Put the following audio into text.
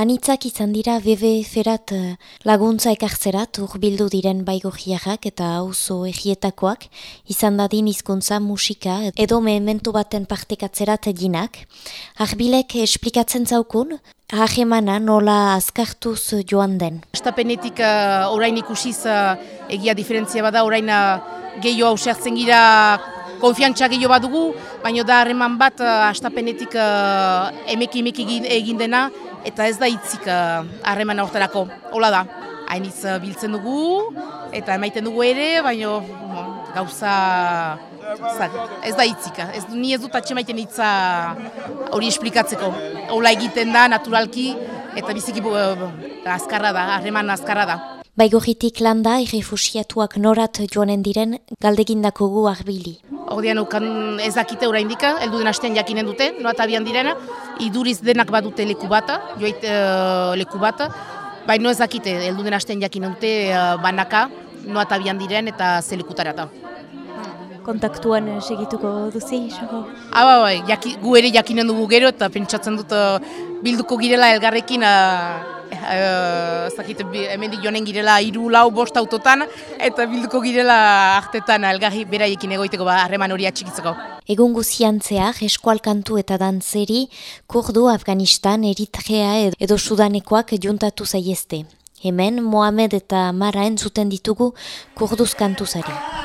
Anitzak izan dira WWF-erat eh, laguntza ekartzerat urbildu diren baigojiarrak eta auzo egietakoak, izan dadin hizkuntza musika edo mehementu baten partekatzerat eginak. Arbilek esplikatzen zaukun, ahemana nola azkartuz joan den. Estapenetik uh, orain ikusiz uh, egia diferentzia bada, orain uh, gehiago hausertzen gira konfiantza gehiago badugu, baina da harreman bat uh, astapenetik uh, emeki emeki egin dena, eta ez da hitzik uh, harreman uh, aurterako. Hola da, hainitz uh, biltzen dugu, eta emaiten dugu ere, baina gauza ez da hitzik. Ez, ni ez dut atxemaiten hitza hori esplikatzeko. Hola egiten da, naturalki, eta biziki uh, azkarra da, harreman azkarra da. Baigorritik landa, irrefusiatuak norat joanen diren, galdegindako gu arbili. Ordean ukan ez dakite oraindik, heldu den astean jakinen dute, noat abian direna, iduriz denak badute leku bata, joait uh, leku bata, baina ez dakite, heldu den astean jakinen dute uh, banaka, noat abian diren eta ze lekutarata. Kontaktuan segituko duzi, xoko? Ah, bai, bai, jaki, gu ere jakinen dugu gero eta pentsatzen dut bilduko girela elgarrekin uh, zakit, hemen joanen girela iru lau bost autotan, eta bilduko girela artetan elgarri beraiekin egoiteko ba, harreman hori atxikitzeko. Egun guziantzeak eskualkantu eta dantzeri, kurdu Afganistan, Eritrea edo Sudanekoak juntatu zaiezte. Hemen, Mohamed eta Mara entzuten ditugu kurduz kantuzari.